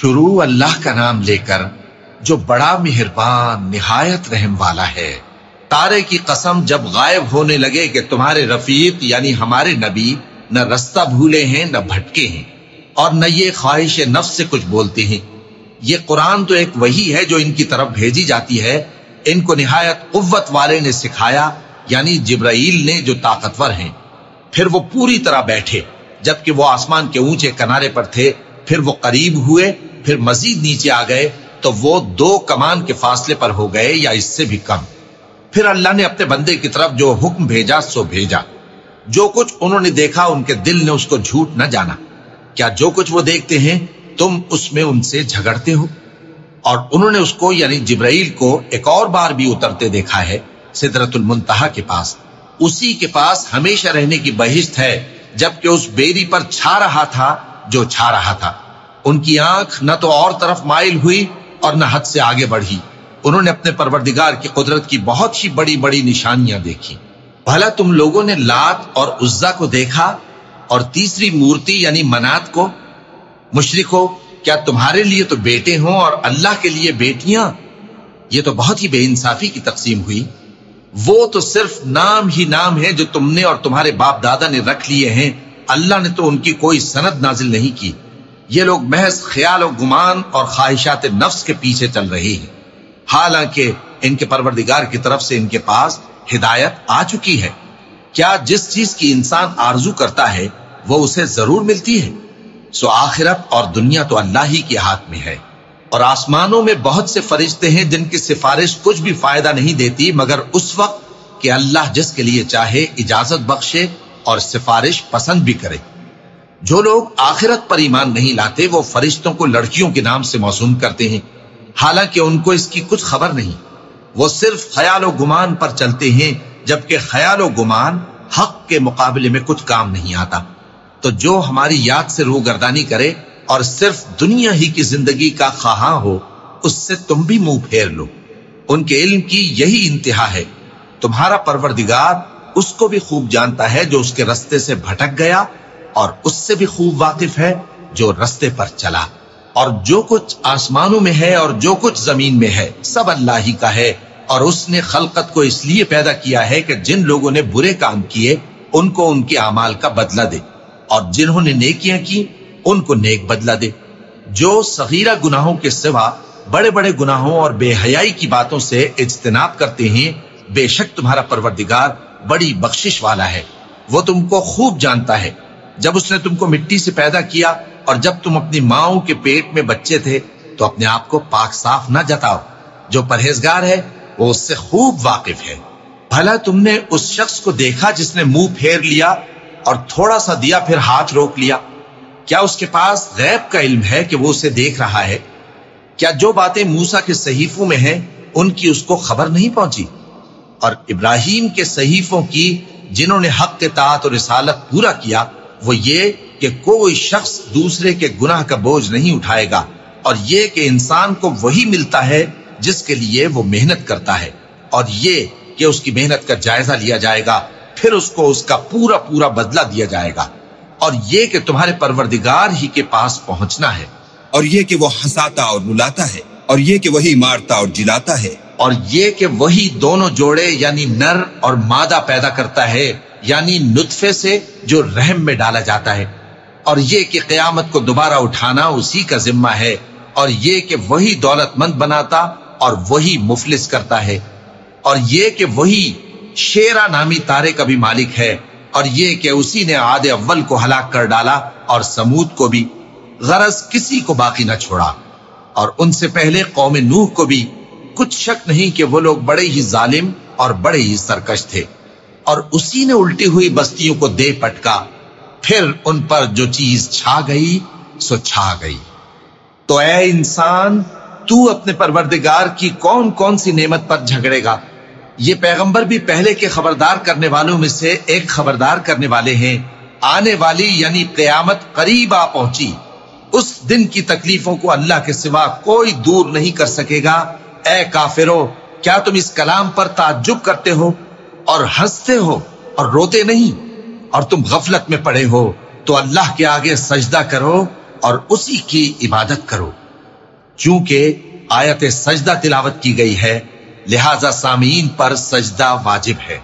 شروع اللہ کا نام لے کر جو بڑا مہربان، نہایت رحم والا ہے، تارے کی قسم جب غائب ہونے لگے کہ تمہارے رفیق یعنی ہمارے نبی نہ رستہ بھولے ہیں، نہ بھٹکے ہیں اور نہ یہ خواہش نفس سے کچھ بولتے ہیں۔ یہ قرآن تو ایک وہی ہے جو ان کی طرف بھیجی جاتی ہے۔ ان کو نہایت قوت والے نے سکھایا یعنی جبرائیل نے جو طاقتور ہیں۔ پھر وہ پوری طرح بیٹھے، جبکہ وہ آسمان کے اونچے کنارے پر تھے۔ پھر وہ قریب ہوئے، پھر مزید نیچے آ گئے، تو وہ دو کمان کے فاصلے پر ہو گئے یا اس سے بھی کم۔ پھر اللہ نے اپنے بندے کی طرف جو حکم بھیجا، سو بھیجا۔ جو کچھ انہوں نے دیکھا، ان کے دل نے اس کو جھوٹ نہ جانا۔ کیا جو کچھ وہ دیکھتے ہیں، تم اس میں ان سے جھگڑتے ہو؟ اور انہوں نے اس کو یعنی جبرائیل کو، ایک اور بار بھی اترتے دیکھا ہے سدرت المنتہا کے پاس۔ اسی کے پاس ہمیشہ رہنے کی بہشت ہے، جبکہ اس بیری پر چھا رہا تھا جو چھا رہا تھا۔ ان کی آنکھ نہ تو اور طرف مائل ہوئی اور نہ حد سے آگے بڑھی۔ انہوں نے اپنے پروردگار کی قدرت کی بہت ہی بڑی بڑی نشانیاں دیکھی۔ بھلا تم لوگوں نے لات اور عزا کو دیکھا اور تیسری مورتی یعنی منات کو؟ مشرکو، کیا تمہارے لیے تو بیٹے ہوں اور اللہ کے لیے بیٹیاں؟ یہ تو بہت ہی بے انصافی کی تقسیم ہوئی۔ وہ تو صرف نام ہی نام ہے جو تم نے اور تمہارے باپ دادا نے رکھ لیے ہیں۔ اللہ نے تو ان کی کوئی سند نازل نہیں کی۔ یہ لوگ محض خیال و گمان اور خواہشات نفس کے پیچھے چل رہے ہیں۔ حالانکہ ان کے پروردگار کی طرف سے ان کے پاس ہدایت آ چکی ہے۔ کیا جس چیز کی انسان آرزو کرتا ہے، وہ اسے ضرور ملتی ہے؟ سو آخرت اور دنیا تو اللہ ہی کے ہاتھ میں ہے۔ اور آسمانوں میں بہت سے فرشتے ہیں جن کی سفارش کچھ بھی فائدہ نہیں دیتی، مگر اس وقت کہ اللہ جس کے لیے چاہے اجازت بخشے اور سفارش پسند بھی کرے۔ جو لوگ آخرت پر ایمان نہیں لاتے، وہ فرشتوں کو لڑکیوں کے نام سے موسوم کرتے ہیں۔ حالانکہ ان کو اس کی کچھ خبر نہیں۔ وہ صرف خیال و گمان پر چلتے ہیں، جبکہ خیال و گمان حق کے مقابلے میں کچھ کام نہیں آتا۔ تو جو ہماری یاد سے روح گردانی کرے اور صرف دنیا ہی کی زندگی کا خواہاں ہو، اس سے تم بھی منہ پھیر لو۔ ان کے علم کی یہی انتہا ہے۔ تمہارا پروردگار اس کو بھی خوب جانتا ہے جو اس کے رستے سے بھٹک گیا اور اس سے بھی خوب واقف ہے جو رستے پر چلا۔ اور جو کچھ آسمانوں میں ہے اور جو کچھ زمین میں ہے، سب اللہ ہی کا ہے۔ اور اس نے خلقت کو اس لیے پیدا کیا ہے کہ جن لوگوں نے برے کام کیے، ان کو ان کے اعمال کا بدلہ دے۔ اور جنہوں نے نیکیاں کی، ان کو نیک بدلہ دے۔ جو صغیرہ گناہوں کے سوا بڑے بڑے گناہوں اور بے حیائی کی باتوں سے اجتناب کرتے ہیں، بے شک تمہارا پروردگار بڑی بخشش والا ہے۔ وہ تم کو خوب جانتا ہے۔ جب اس نے تم کو مٹی سے پیدا کیا اور جب تم اپنی ماؤں کے پیٹ میں بچے تھے تو اپنے آپ کو پاک صاف نہ جتاؤ۔ جو پرہیزگار ہے، وہ اس سے خوب واقف ہے۔ بھلا تم نے اس شخص کو دیکھا جس نے منہ پھیر لیا اور تھوڑا سا دیا پھر ہاتھ روک لیا۔ کیا اس کے پاس غیب کا علم ہے کہ وہ اسے دیکھ رہا ہے؟ کیا جو باتیں موسا کے صحیفوں میں ہیں، ان کی اس کو خبر نہیں پہنچی؟ اور ابراہیم کے صحیفوں کی جنہوں نے حق کے تعت اور رسالت پورا کیا، وہ یہ کہ کوئی شخص دوسرے کے گناہ کا بوجھ نہیں اٹھائے گا، اور یہ کہ انسان کو وہی ملتا ہے جس کے لیے وہ محنت کرتا ہے، اور یہ کہ اس کی محنت کا جائزہ لیا جائے گا، پھر اس کو اس کا پورا پورا بدلہ دیا جائے گا۔ اور یہ کہ تمہارے پروردگار ہی کے پاس پہنچنا ہے، اور یہ کہ وہ ہنساتا اور رلاتا ہے، اور یہ کہ وہی مارتا اور جلاتا ہے۔ اور یہ کہ وہی دونوں جوڑے یعنی نر اور مادہ پیدا کرتا ہے یعنی نطفے سے جو رحم میں ڈالا جاتا ہے۔ اور یہ کہ قیامت کو دوبارہ اٹھانا اسی کا ذمہ ہے، اور یہ کہ وہی دولت مند بناتا اور وہی مفلس کرتا ہے۔ اور یہ کہ وہی شیرا نامی تارے کا بھی مالک ہے، اور یہ کہ اسی نے عاد اول کو ہلاک کر ڈالا اور سمود کو بھی، غرض کسی کو باقی نہ چھوڑا۔ اور ان سے پہلے قوم نوح کو بھی کچھ شک نہیں کہ وہ لوگ بڑے ہی ظالم اور بڑے ہی سرکش تھے۔ اور اسی نے الٹی ہوئی بستیوں کو دے پٹکا۔ پھر ان پر جو چیز چھا گئی، سو چھا گئی۔ تو اے انسان، تو اپنے پروردگار کی کون کون سی نعمت پر جھگڑے گا؟ یہ پیغمبر بھی پہلے کے خبردار کرنے والوں میں سے ایک خبردار کرنے والے ہیں۔ آنے والی یعنی قیامت قریب آ پہنچی۔ اس دن کی تکلیفوں کو اللہ کے سوا کوئی دور نہیں کر سکے گا۔ اے کافرو کیا تم اس کلام پر تعجب کرتے ہو اور ہنستے ہو اور روتے نہیں؟ اور تم غفلت میں پڑے ہو، تو اللہ کے آگے سجدہ کرو اور اسی کی عبادت کرو۔ چونکہ آیت سجدہ تلاوت کی گئی ہے، لہذا سامعین پر سجدہ واجب ہے۔